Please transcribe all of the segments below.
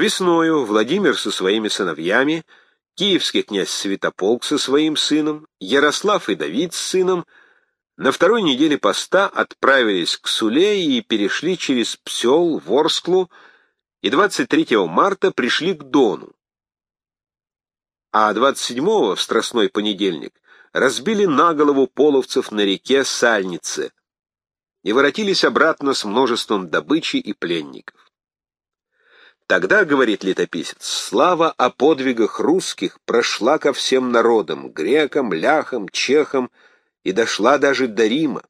Весною Владимир со своими сыновьями, киевский князь Святополк со своим сыном, Ярослав и Давид с сыном на второй неделе поста отправились к Суле и перешли через Псел, Ворсклу, и 23 марта пришли к Дону. А 27-го, в Страстной понедельник, разбили на голову половцев на реке Сальнице и воротились обратно с множеством добычи и пленников. Тогда, говорит летописец, слава о подвигах русских прошла ко всем народам, грекам, ляхам, чехам, и дошла даже до Рима.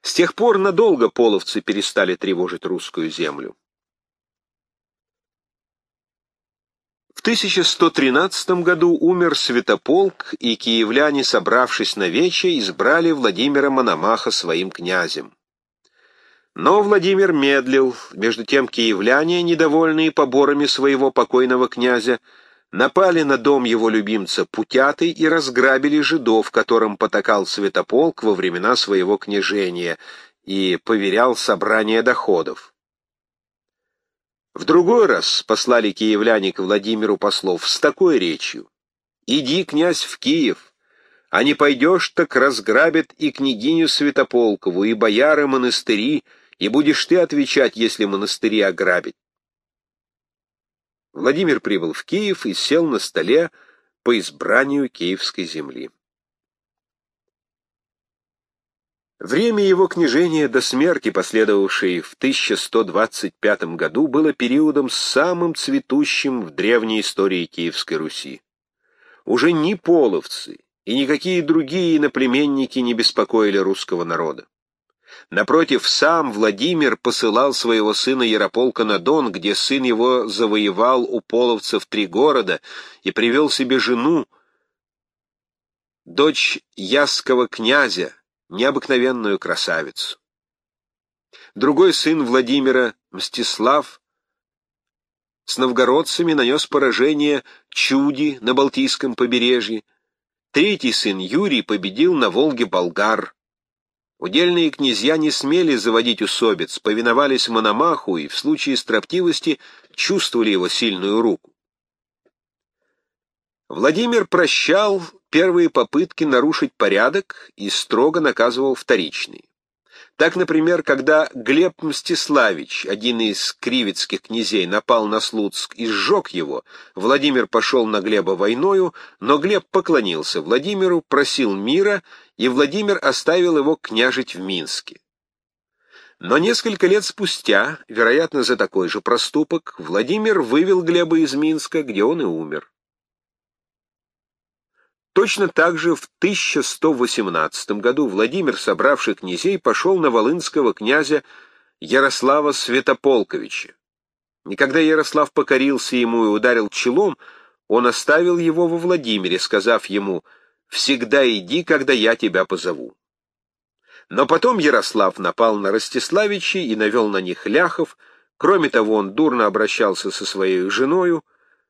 С тех пор надолго половцы перестали тревожить русскую землю. В 1113 году умер Святополк, и киевляне, собравшись на вече, избрали Владимира Мономаха своим князем. Но Владимир медлил, между тем киевляне, недовольные поборами своего покойного князя, напали на дом его любимца Путяты и разграбили жидов, которым потакал Святополк во времена своего княжения и поверял собрание доходов. В другой раз послали киевляне к Владимиру послов с такой речью. «Иди, князь, в Киев, а не пойдешь, так разграбят и княгиню Святополкову, и бояры монастыри, и будешь ты отвечать, если монастыри ограбить». Владимир прибыл в Киев и сел на столе по избранию киевской земли. Время его княжения до смерти, последовавшей в 1125 году, было периодом самым цветущим в древней истории Киевской Руси. Уже ни половцы и никакие другие иноплеменники не беспокоили русского народа. Напротив, сам Владимир посылал своего сына Ярополка на Дон, где сын его завоевал у половцев три города и привел себе жену, дочь Ясского князя, необыкновенную красавицу. Другой сын Владимира, Мстислав, с новгородцами нанес поражение Чуди на Балтийском побережье. Третий сын Юрий победил на Волге болгар. Удельные князья не смели заводить усобиц, повиновались Мономаху и в случае строптивости чувствовали его сильную руку. Владимир прощал первые попытки нарушить порядок и строго наказывал вторичные. Так, например, когда Глеб Мстиславич, один из кривицких князей, напал на Слуцк и сжег его, Владимир пошел на Глеба войною, но Глеб поклонился Владимиру, просил мира, и Владимир оставил его княжить в Минске. Но несколько лет спустя, вероятно, за такой же проступок, Владимир вывел Глеба из Минска, где он и умер. Точно так же в 1118 году Владимир, собравший князей, пошел на волынского князя Ярослава Святополковича. И когда Ярослав покорился ему и ударил челом, он оставил его во Владимире, сказав ему «Всегда иди, когда я тебя позову». Но потом Ярослав напал на Ростиславичей и навел на них ляхов, кроме того, он дурно обращался со своей женою,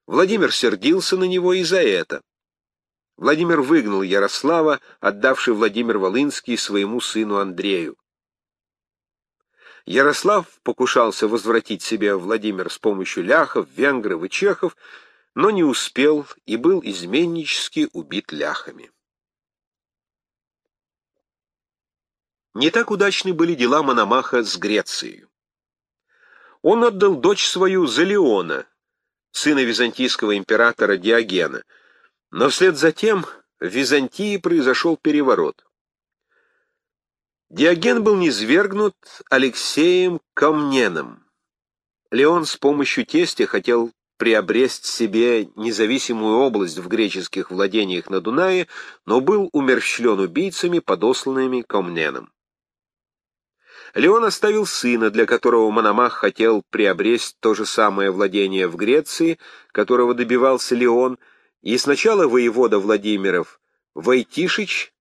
Владимир сердился на него и за это. Владимир выгнал Ярослава, отдавший Владимир Волынский своему сыну Андрею. Ярослав покушался возвратить себе Владимир с помощью ляхов, венгров и чехов, но не успел и был изменнически убит ляхами. Не так удачны были дела Мономаха с Грецией. Он отдал дочь свою за Леона, сына византийского императора Диогена, но вслед за тем в Византии произошел переворот. Диоген был низвергнут Алексеем Комненом. Леон с помощью тестя хотел приобрести себе независимую область в греческих владениях на Дунае, но был умерщвлен убийцами, подосланными Комненом. Леон оставил сына, для которого Мономах хотел приобрести то же самое владение в Греции, которого добивался Леон, и сначала воевода Владимиров Войтишич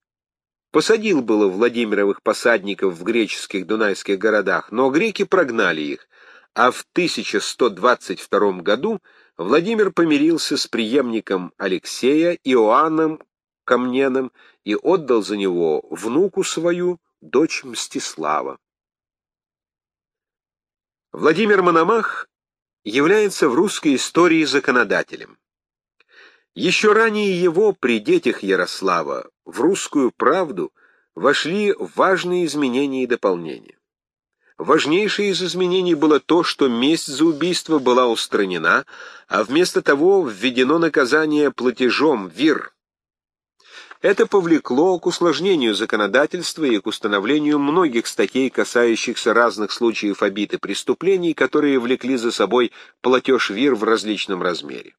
посадил было Владимировых посадников в греческих дунайских городах, но греки прогнали их, а в 1122 году Владимир помирился с преемником Алексея Иоанном Камненом и отдал за него внуку свою, дочь Мстислава. Владимир Мономах является в русской истории законодателем. Еще ранее его, при детях Ярослава, в русскую правду вошли важные изменения и дополнения. Важнейшее из изменений было то, что месть за убийство была устранена, а вместо того введено наказание платежом вир. Это повлекло к усложнению законодательства и к установлению многих статей, касающихся разных случаев обид преступлений, которые влекли за собой платеж вир в различном размере.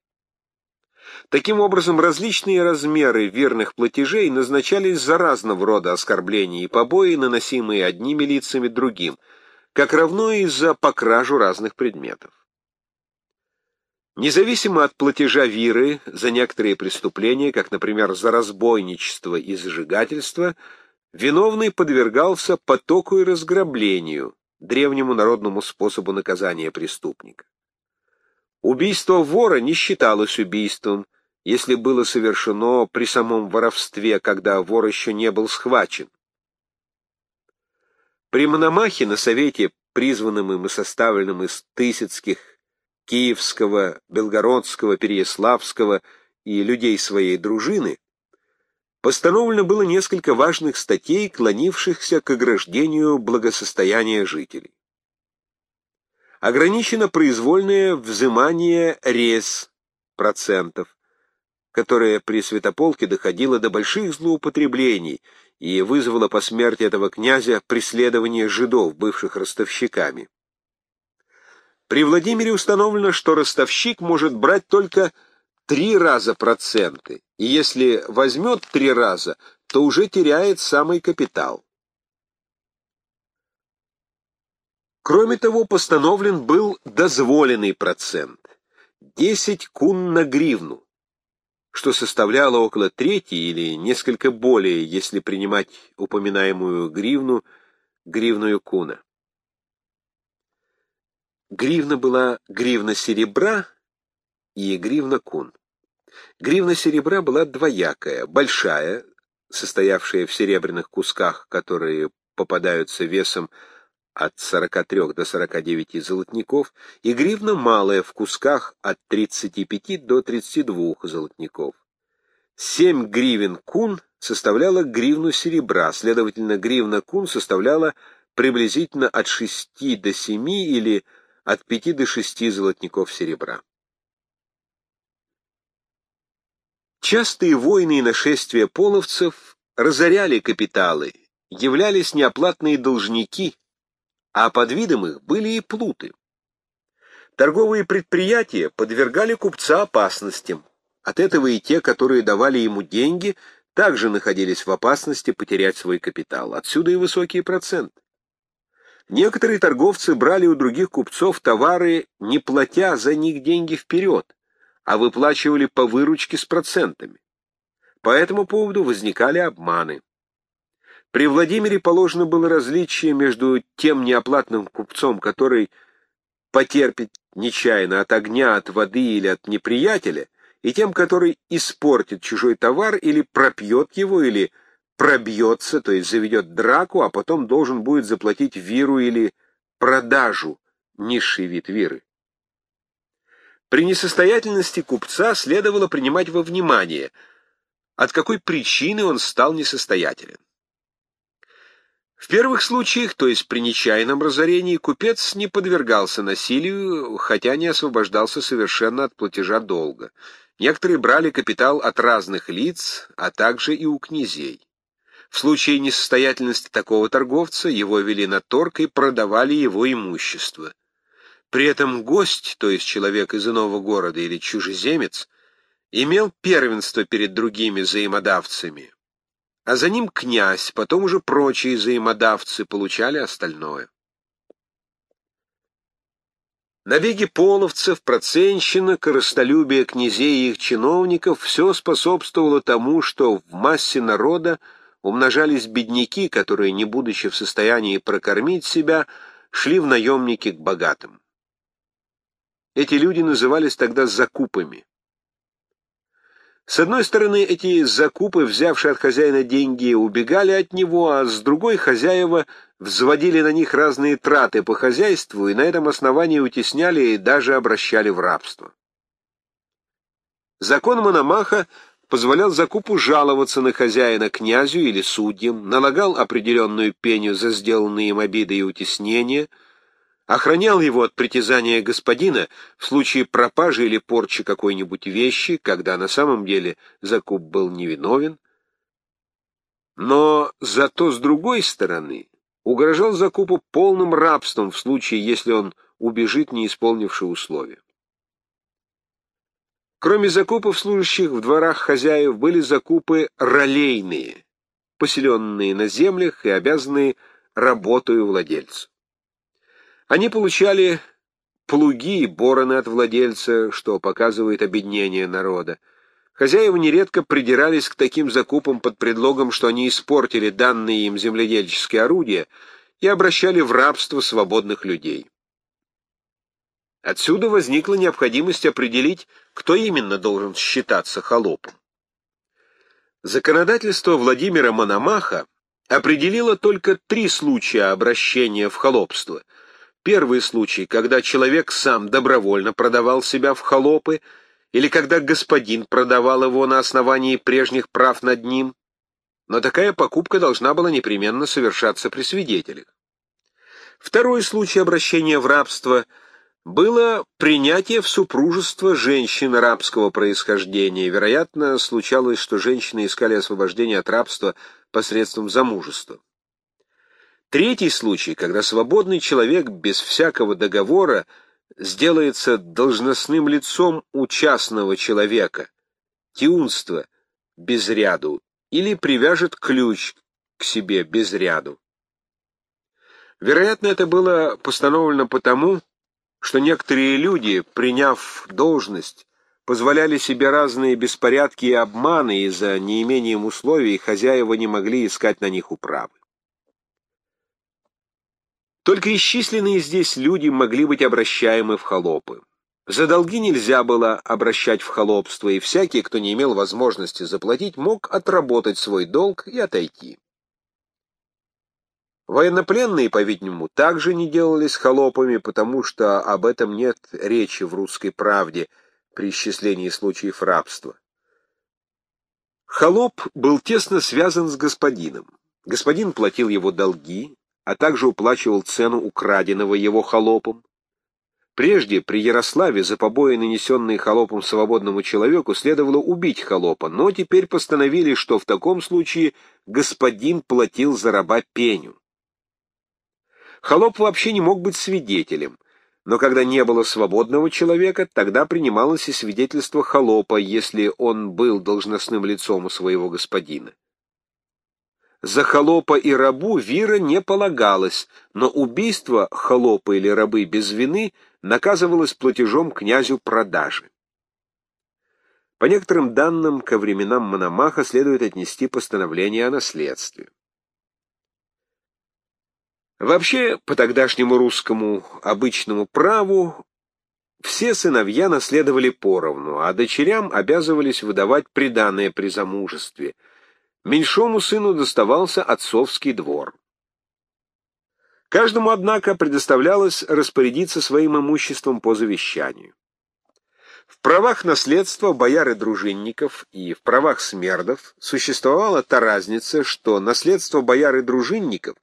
Таким образом, различные размеры верных платежей назначались за разного рода оскорбления и побои, наносимые одними лицами другим – как равно и за покражу разных предметов. Независимо от платежа виры за некоторые преступления, как, например, за разбойничество и зажигательство, виновный подвергался потоку и разграблению, древнему народному способу наказания преступника. Убийство вора не считалось убийством, если было совершено при самом воровстве, когда вор еще не был схвачен. При Мономахе на совете, призванном им и составленном из Тысяцких, Киевского, Белгородского, Переяславского и людей своей дружины, постановлено было несколько важных статей, клонившихся к ограждению благосостояния жителей. Ограничено произвольное взимание рез процентов, которое при Святополке доходило до больших злоупотреблений и вызвало по смерти этого князя преследование жидов, бывших ростовщиками. При Владимире установлено, что ростовщик может брать только три раза проценты, и если возьмет три раза, то уже теряет самый капитал. Кроме того, постановлен был дозволенный процент — 10 кун на гривну что составляло около трети или несколько более, если принимать упоминаемую гривну, гривную куна. Гривна была гривна серебра и гривна кун. Гривна серебра была двоякая, большая, состоявшая в серебряных кусках, которые попадаются весом от 43 до 49 золотников, и гривна малая в кусках от 35 до 32 золотников. 7 гривен кун составляла гривну серебра, следовательно, гривна кун составляла приблизительно от 6 до 7 или от 5 до 6 золотников серебра. Частые войны и нашествия половцев разоряли капиталы, являлись неоплатные должники, а под видом их были и плуты. Торговые предприятия подвергали купца опасностям. От этого и те, которые давали ему деньги, также находились в опасности потерять свой капитал. Отсюда и высокие проценты. Некоторые торговцы брали у других купцов товары, не платя за них деньги вперед, а выплачивали по выручке с процентами. По этому поводу возникали обманы. При Владимире положено было различие между тем неоплатным купцом, который потерпит нечаянно от огня, от воды или от неприятеля, и тем, который испортит чужой товар или пропьет его, или пробьется, то есть заведет драку, а потом должен будет заплатить виру или продажу, низший вид виры. При несостоятельности купца следовало принимать во внимание, от какой причины он стал несостоятелен. В первых случаях, то есть при нечаянном разорении, купец не подвергался насилию, хотя не освобождался совершенно от платежа долга. Некоторые брали капитал от разных лиц, а также и у князей. В случае несостоятельности такого торговца его вели на торг и продавали его имущество. При этом гость, то есть человек из иного города или чужеземец, имел первенство перед другими взаимодавцами, а за ним князь, потом уже прочие взаимодавцы получали остальное. Набеги половцев, проценщина, коростолюбие князей и их чиновников — все способствовало тому, что в массе народа умножались бедняки, которые, не будучи в состоянии прокормить себя, шли в наемники к богатым. Эти люди назывались тогда закупами. С одной стороны, эти закупы, взявшие от хозяина деньги, убегали от него, а с другой хозяева взводили на них разные траты по хозяйству и на этом основании утесняли и даже обращали в рабство. Закон Мономаха позволял закупу жаловаться на хозяина князю или судьям, налагал определенную пеню за сделанные им обиды и утеснения — охранял его от притязания господина в случае пропажи или порчи какой-нибудь вещи, когда на самом деле закуп был невиновен, но зато с другой стороны угрожал закупу полным рабством в случае, если он убежит, не исполнивши условия. Кроме закупов служащих в дворах хозяев были закупы ролейные, поселенные на землях и обязанные работою владельцу. Они получали плуги и бороны от владельца, что показывает обеднение народа. Хозяева нередко придирались к таким закупам под предлогом, что они испортили данные им земледельческие орудия и обращали в рабство свободных людей. Отсюда возникла необходимость определить, кто именно должен считаться холопом. Законодательство Владимира Мономаха определило только три случая обращения в холопство — Первый случай, когда человек сам добровольно продавал себя в холопы, или когда господин продавал его на основании прежних прав над ним, но такая покупка должна была непременно совершаться при свидетелях. Второй случай обращения в рабство было принятие в супружество женщин рабского происхождения. Вероятно, случалось, что женщины искали освобождение от рабства посредством замужества. Третий случай, когда свободный человек без всякого договора сделается должностным лицом у частного человека, тиунство без ряду, или привяжет ключ к себе без ряду. Вероятно, это было постановлено потому, что некоторые люди, приняв должность, позволяли себе разные беспорядки и обманы, и за неимением условий хозяева не могли искать на них управы. Только исчисленные здесь люди могли быть обращаемы в холопы. За долги нельзя было обращать в холопство, и всякий, кто не имел возможности заплатить, мог отработать свой долг и отойти. Военнопленные, по-видимому, также не делались холопами, потому что об этом нет речи в русской правде при исчислении случаев рабства. Холоп был тесно связан с господином. Господин платил его долги, а также уплачивал цену украденного его холопом. Прежде при Ярославе за побои, нанесенные холопом свободному человеку, следовало убить холопа, но теперь постановили, что в таком случае господин платил за раба пеню. Холоп вообще не мог быть свидетелем, но когда не было свободного человека, тогда принималось и свидетельство холопа, если он был должностным лицом у своего господина. За холопа и рабу вира не полагалось, но убийство холопа или рабы без вины наказывалось платежом князю продажи. По некоторым данным, ко временам Мономаха следует отнести постановление о наследстве. Вообще, по тогдашнему русскому обычному праву, все сыновья наследовали поровну, а дочерям обязывались выдавать приданое при замужестве – Меньшому сыну доставался отцовский двор. Каждому, однако, предоставлялось распорядиться своим имуществом по завещанию. В правах наследства бояр и дружинников и в правах смердов существовала та разница, что наследство бояр и дружинников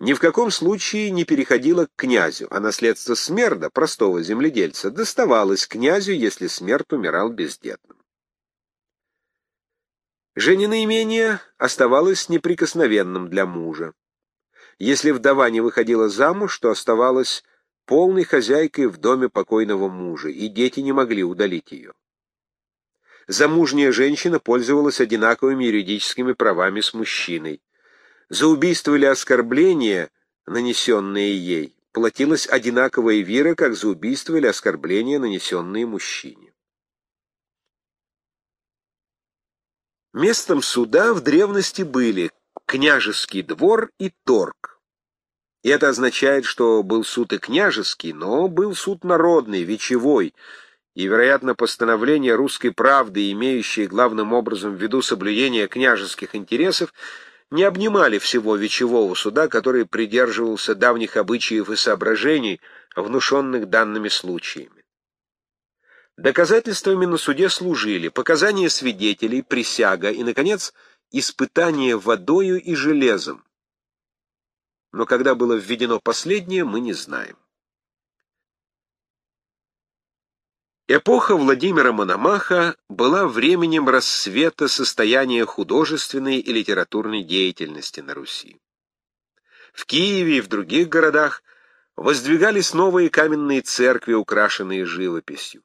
ни в каком случае не переходило к князю, а наследство смерда, простого земледельца, доставалось князю, если смерть умирал бездетным. Женина имение оставалось неприкосновенным для мужа. Если вдова не выходила замуж, то оставалась полной хозяйкой в доме покойного мужа, и дети не могли удалить ее. Замужняя женщина пользовалась одинаковыми юридическими правами с мужчиной. За убийство или оскорбление, нанесенные ей, платилась одинаковая вира, как за убийство или оскорбление, нанесенные мужчине. Местом суда в древности были княжеский двор и торг. И это означает, что был суд и княжеский, но был суд народный, вечевой, и, вероятно, постановления русской правды, имеющие главным образом в виду соблюдение княжеских интересов, не обнимали всего вечевого суда, который придерживался давних обычаев и соображений, внушенных данными случаями. Доказательствами на суде служили показания свидетелей, присяга и, наконец, испытание водою и железом. Но когда было введено последнее, мы не знаем. Эпоха Владимира Мономаха была временем рассвета состояния художественной и литературной деятельности на Руси. В Киеве и в других городах воздвигались новые каменные церкви, украшенные живописью.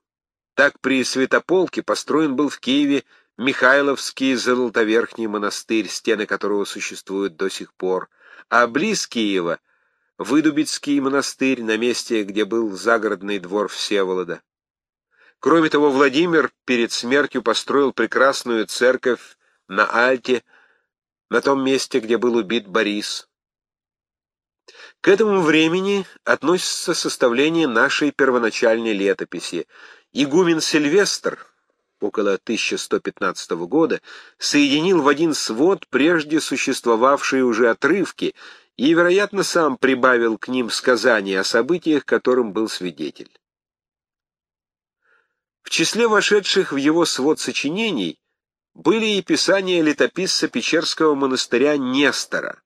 Так при Святополке построен был в Киеве Михайловский Золотоверхний монастырь, стены которого существуют до сих пор, а близ Киева — Выдубицкий монастырь на месте, где был загородный двор Всеволода. Кроме того, Владимир перед смертью построил прекрасную церковь на Альте, на том месте, где был убит Борис. К этому времени относится составление нашей первоначальной летописи. Игумен Сильвестр, около 1115 года, соединил в один свод прежде существовавшие уже отрывки и, вероятно, сам прибавил к ним сказания о событиях, которым был свидетель. В числе вошедших в его свод сочинений были и писания летописца Печерского монастыря Нестора,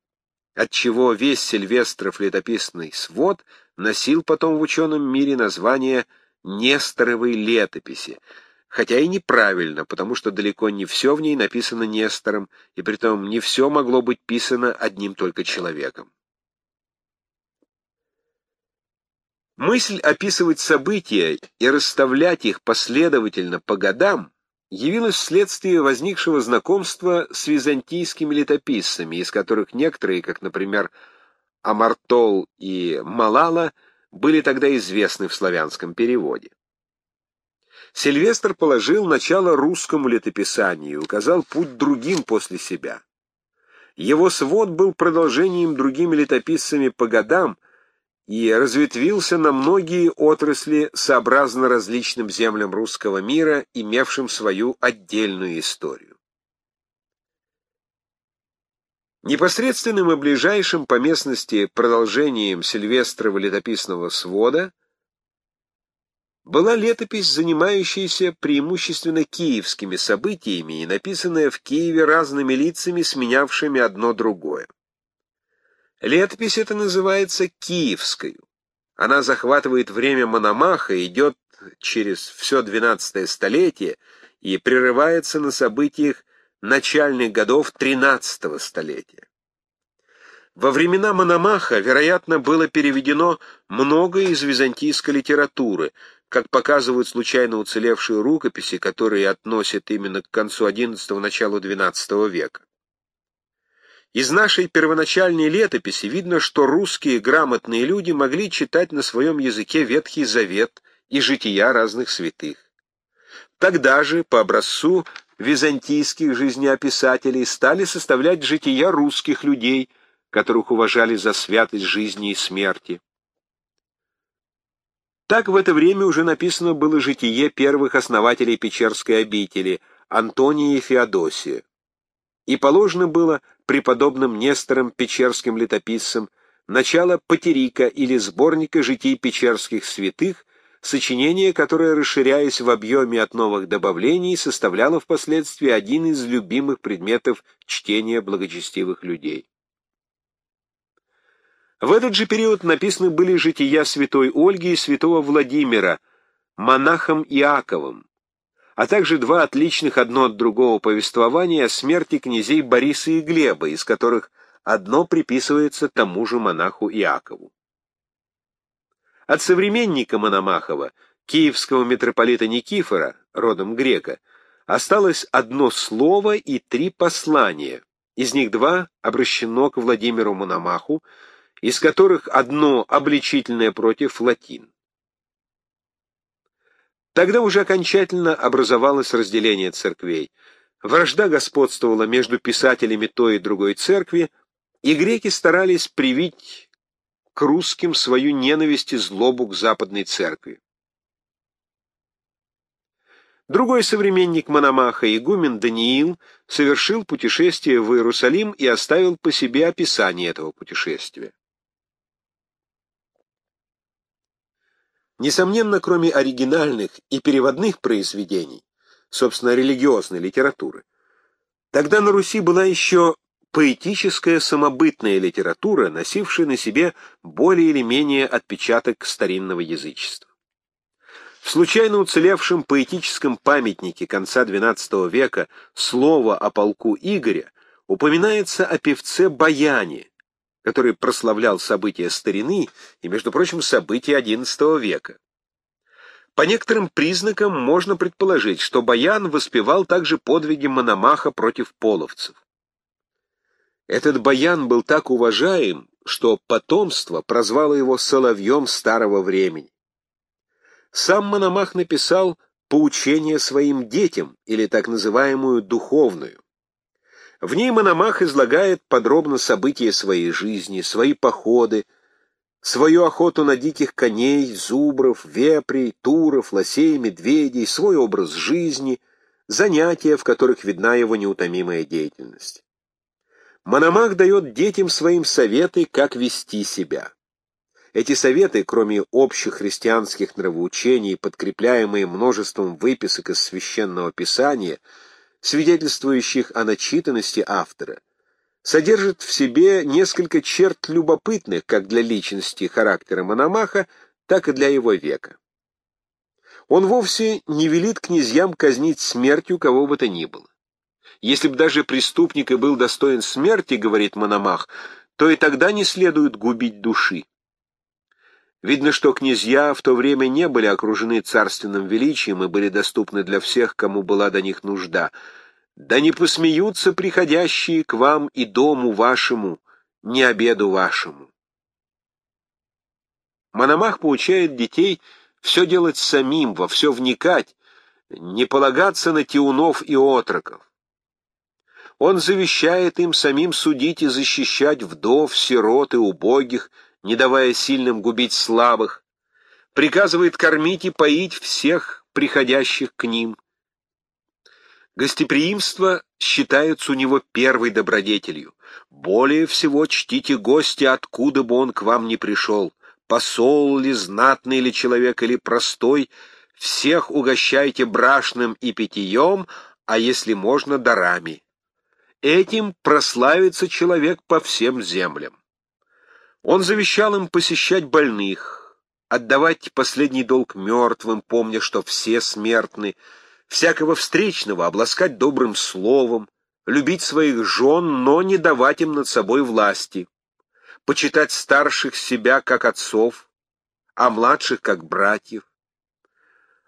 отчего весь Сильвестров летописный свод носил потом в ученом мире название «Несторовой летописи», хотя и неправильно, потому что далеко не все в ней написано Нестором, и притом не все могло быть писано одним только человеком. Мысль описывать события и расставлять их последовательно по годам явилась вследствие возникшего знакомства с византийскими летописцами, из которых некоторые, как, например, Амартол и Малала, были тогда известны в славянском переводе. Сильвестр положил начало русскому летописанию и указал путь другим после себя. Его свод был продолжением другими летописцами по годам, и разветвился на многие отрасли сообразно различным землям русского мира, имевшим свою отдельную историю. Непосредственным и ближайшим по местности продолжением Сильвестрова летописного свода была летопись, занимающаяся преимущественно киевскими событиями и написанная в Киеве разными лицами, сменявшими одно другое. Летопись эта называется Киевской. Она захватывает время Мономаха, идет через все двенадцатое столетие и прерывается на событиях начальных годов тринадцатого столетия. Во времена Мономаха, вероятно, было переведено многое из византийской литературы, как показывают случайно уцелевшие рукописи, которые относят именно к концу XI – началу XII века. Из нашей первоначальной летописи видно, что русские грамотные люди могли читать на своем языке Ветхий Завет и жития разных святых. Тогда же, по образцу византийских жизнеописателей, стали составлять жития русских людей, которых уважали за святость жизни и смерти. Так в это время уже написано было житие первых основателей Печерской обители, Антония и Феодосия. И положено было преподобным Нестором Печерским летописцем начало Патерика или сборника житий печерских святых, сочинение, которое, расширяясь в объеме от новых добавлений, составляло впоследствии один из любимых предметов чтения благочестивых людей. В этот же период написаны были жития святой Ольги и святого Владимира, монахом Иаковом, а также два отличных одно от другого повествования о смерти князей Бориса и Глеба, из которых одно приписывается тому же монаху Иакову. От современника Мономахова, киевского митрополита Никифора, родом грека, осталось одно слово и три послания, из них два обращено к Владимиру Мономаху, из которых одно обличительное против латин. Тогда уже окончательно образовалось разделение церквей. Вражда господствовала между писателями той и другой церкви, и греки старались привить к русским свою ненависть и злобу к западной церкви. Другой современник Мономаха, игумен Даниил, совершил путешествие в Иерусалим и оставил по себе описание этого путешествия. Несомненно, кроме оригинальных и переводных произведений, собственно, религиозной литературы, тогда на Руси была еще поэтическая самобытная литература, носившая на себе более или менее отпечаток старинного язычества. В случайно уцелевшем поэтическом памятнике конца XII века слово о полку Игоря упоминается о певце Баяне, который прославлял события старины и, между прочим, события XI века. По некоторым признакам можно предположить, что Баян воспевал также подвиги Мономаха против половцев. Этот Баян был так уважаем, что потомство прозвало его «соловьем старого времени». Сам Мономах написал «Поучение своим детям» или так называемую «духовную». В ней Мономах излагает подробно события своей жизни, свои походы, свою охоту на диких коней, зубров, вепрей, туров, лосей, медведей, свой образ жизни, занятия, в которых видна его неутомимая деятельность. Мономах дает детям своим советы, как вести себя. Эти советы, кроме общих христианских нравоучений, подкрепляемые множеством выписок из священного писания, свидетельствующих о начитанности автора, содержит в себе несколько черт любопытных как для личности характера Мономаха, так и для его века. Он вовсе не велит князьям казнить смертью кого бы то ни было. Если бы даже преступник и был достоин смерти, говорит Мономах, то и тогда не следует губить души. Видно, что князья в то время не были окружены царственным величием и были доступны для всех, кому была до них нужда. Да не посмеются приходящие к вам и дому вашему, не обеду вашему. Мономах поучает детей все делать самим, во все вникать, не полагаться на тиунов и отроков. Он завещает им самим судить и защищать вдов, сирот и убогих, не давая сильным губить слабых, приказывает кормить и поить всех приходящих к ним. Гостеприимство считается у него первой добродетелью. Более всего чтите гостя, откуда бы он к вам не пришел. Посол ли, знатный ли человек или простой, всех угощайте брашным и питьем, а если можно, дарами. Этим прославится человек по всем землям. Он завещал им посещать больных, отдавать последний долг мертвым, помня, что все смертны, всякого встречного обласкать добрым словом, любить своих жен, но не давать им над собой власти, почитать старших себя как отцов, а младших как братьев,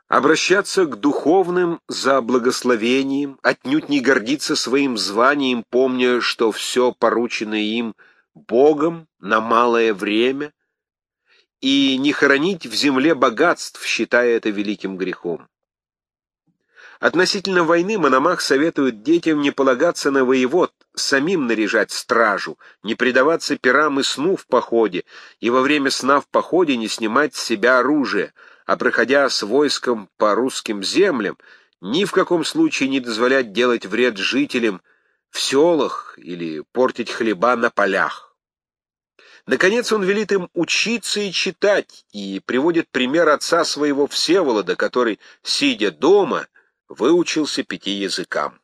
обращаться к духовным за благословением, отнюдь не гордиться своим званием, помня, что все порученное им — Богом на малое время и не хоронить в земле богатств, считая это великим грехом. Относительно войны Мономах советует детям не полагаться на воевод, самим наряжать стражу, не предаваться пирам и сну в походе, и во время сна в походе не снимать с себя оружие, а проходя с войском по русским землям, ни в каком случае не дозволять делать вред жителям в селах или портить хлеба на полях. Наконец он велит им учиться и читать, и приводит пример отца своего Всеволода, который, сидя дома, выучился пяти языкам.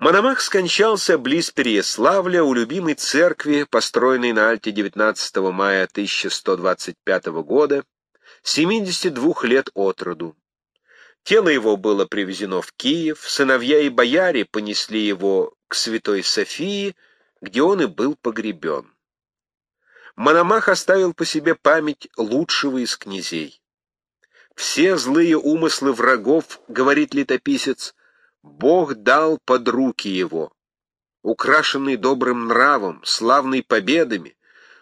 Мономах скончался близ Переяславля у любимой церкви, построенной на Альте 19 мая 1125 года, 72 лет от роду. Тело его было привезено в Киев, сыновья и бояре понесли его к Святой Софии, где он и был погребен. Мономах оставил по себе память лучшего из князей. Все злые умыслы врагов, говорит летописец, Бог дал под руки его. Украшенный добрым нравом, славной победами,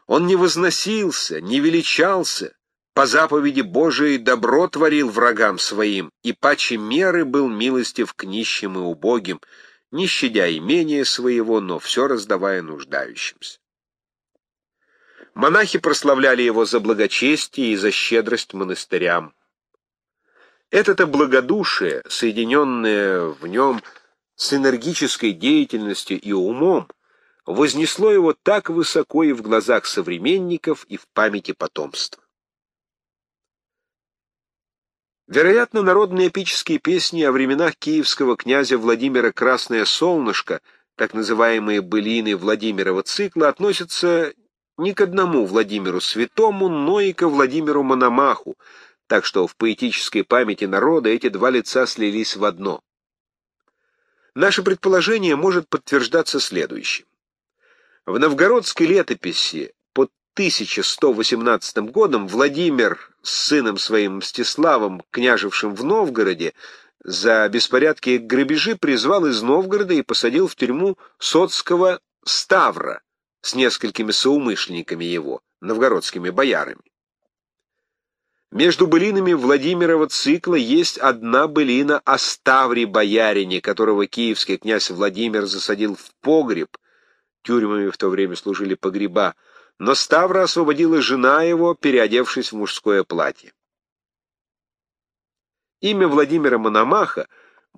он не возносился, не величался, по заповеди Божией добро творил врагам своим, и паче меры был милостив к нищим и убогим, не щадя имения своего, но все раздавая нуждающимся. Монахи прославляли его за благочестие и за щедрость монастырям. Это-то благодушие, соединенное в нем с энергической деятельностью и умом, вознесло его так высоко и в глазах современников, и в памяти потомства. Вероятно, народные эпические песни о временах киевского князя Владимира «Красное солнышко», так называемые былины Владимирова цикла, относятся не к одному Владимиру Святому, но и к Владимиру Мономаху, так что в поэтической памяти народа эти два лица слились в одно. Наше предположение может подтверждаться следующим. В новгородской летописи 1118 годом Владимир с сыном своим Мстиславом, княжевшим в Новгороде, за беспорядки и грабежи призвал из Новгорода и посадил в тюрьму Соцкого Ставра с несколькими соумышленниками его, новгородскими боярами. Между былинами Владимирова цикла есть одна былина о Ставре-боярине, которого киевский князь Владимир засадил в погреб, тюрьмами в то время служили погреба, но Ставра освободила жена его, переодевшись в мужское платье. Имя Владимира Мономаха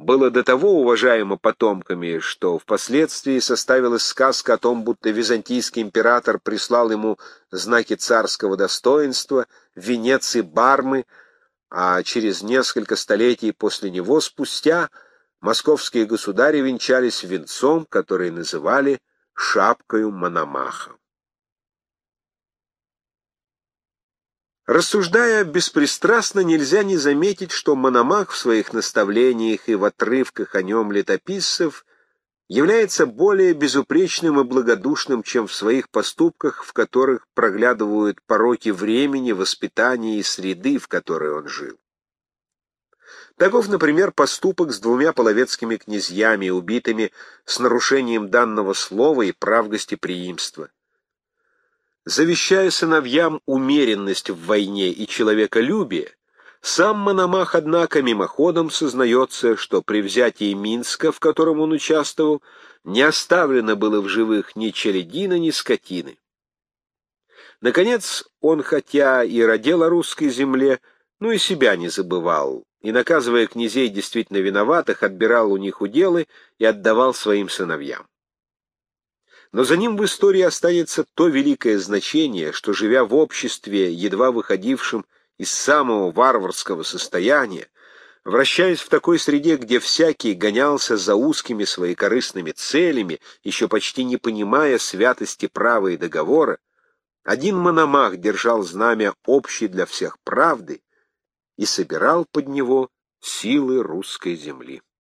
было до того уважаемо потомками, что впоследствии составилась сказка о том, будто византийский император прислал ему знаки царского достоинства, венец и бармы, а через несколько столетий после него спустя московские государи венчались венцом, который называли шапкою Мономаха. Рассуждая беспристрастно, нельзя не заметить, что Мономах в своих наставлениях и в отрывках о нем летописцев является более безупречным и благодушным, чем в своих поступках, в которых проглядывают пороки времени, воспитания и среды, в которой он жил. Таков, например, поступок с двумя половецкими князьями, убитыми с нарушением данного слова и прав гостеприимства завещая сыновьям умеренность в войне и человеколюбие, сам Мономах, однако, мимоходом сознается, что при взятии Минска, в котором он участвовал, не оставлено было в живых ни челядина, ни скотины. Наконец, он, хотя и родил о русской земле, но и себя не забывал, и, наказывая князей действительно виноватых, отбирал у них уделы и отдавал своим сыновьям. Но за ним в истории останется то великое значение, что, живя в обществе, едва выходившем из самого варварского состояния, вращаясь в такой среде, где всякий гонялся за узкими своекорыстными целями, еще почти не понимая святости права и договора, один мономах держал знамя общей для всех правды и собирал под него силы русской земли.